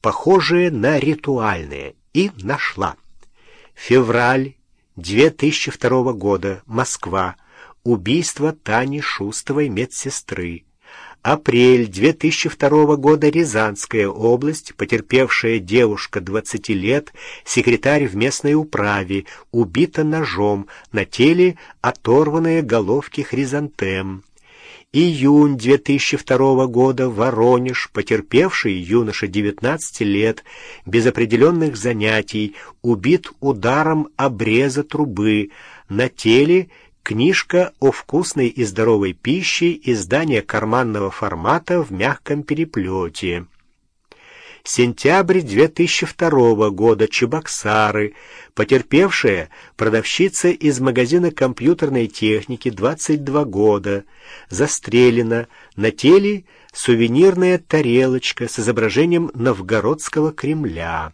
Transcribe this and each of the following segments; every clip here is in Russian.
похожие на ритуальные, и нашла. Февраль 2002 года, Москва. Убийство Тани Шустовой, медсестры. Апрель 2002 года, Рязанская область, потерпевшая девушка 20 лет, секретарь в местной управе, убита ножом, на теле оторванные головки хризантем. Июнь 2002 года, Воронеж, потерпевший юноша 19 лет, без определенных занятий, убит ударом обреза трубы, на теле книжка о вкусной и здоровой пище, издание карманного формата в мягком переплете. Сентябрь 2002 года. Чебоксары. Потерпевшая продавщица из магазина компьютерной техники 22 года. Застрелена. На теле сувенирная тарелочка с изображением Новгородского Кремля.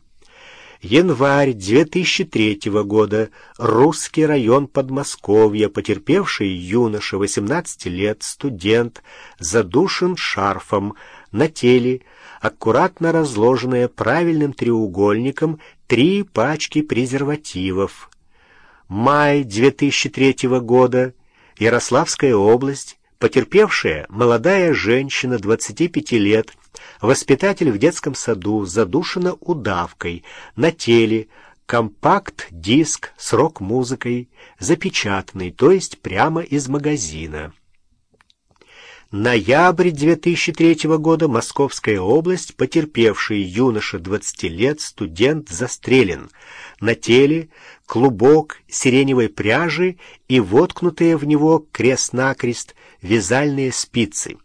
Январь 2003 года. Русский район Подмосковья. Потерпевший юноша 18 лет, студент, задушен шарфом. На теле аккуратно разложенные правильным треугольником три пачки презервативов. Май 2003 года. Ярославская область. Потерпевшая молодая женщина 25 лет, воспитатель в детском саду, задушена удавкой, на теле, компакт-диск с рок-музыкой, запечатанный, то есть прямо из магазина. Ноябрь 2003 года. Московская область. Потерпевший юноша 20 лет, студент, застрелен. На теле клубок сиреневой пряжи и воткнутые в него крест-накрест вязальные спицы.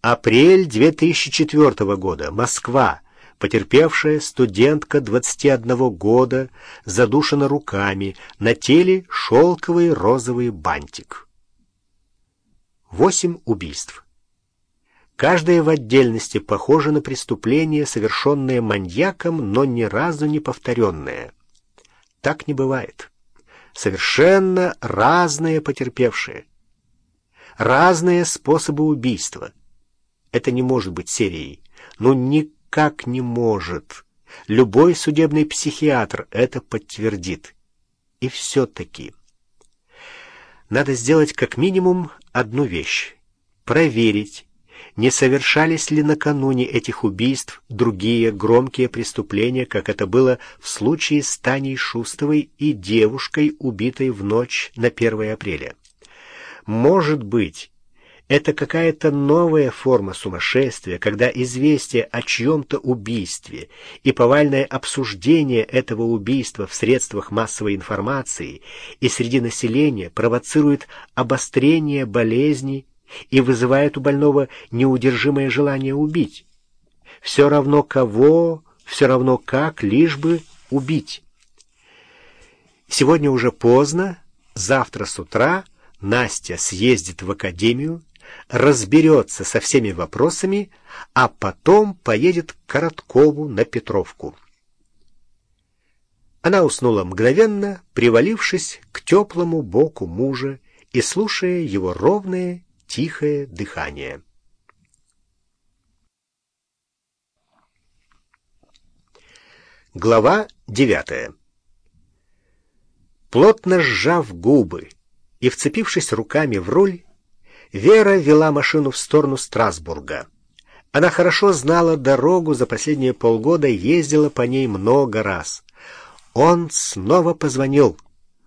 Апрель 2004 года. Москва. Потерпевшая студентка 21 года задушена руками, на теле шелковый розовый бантик. Восемь убийств. Каждое в отдельности похоже на преступление, совершенное маньяком, но ни разу не повторенное. Так не бывает. Совершенно разные потерпевшие. Разные способы убийства. Это не может быть серией. Ну, никак не может. Любой судебный психиатр это подтвердит. И все-таки... Надо сделать как минимум одну вещь — проверить, не совершались ли накануне этих убийств другие громкие преступления, как это было в случае с Таней Шустовой и девушкой, убитой в ночь на 1 апреля. Может быть, это какая-то новая форма сумасшествия, когда известие о чьем-то убийстве и повальное обсуждение этого убийства в средствах массовой информации и среди населения провоцирует обострение болезни и вызывает у больного неудержимое желание убить. Все равно кого, все равно как, лишь бы убить. Сегодня уже поздно, завтра с утра Настя съездит в академию, разберется со всеми вопросами, а потом поедет к Короткову на Петровку. Она уснула мгновенно, привалившись к теплому боку мужа и слушая его ровное, тихое дыхание. Глава девятая Плотно сжав губы и вцепившись руками в руль, Вера вела машину в сторону Страсбурга. Она хорошо знала дорогу, за последние полгода ездила по ней много раз. Он снова позвонил —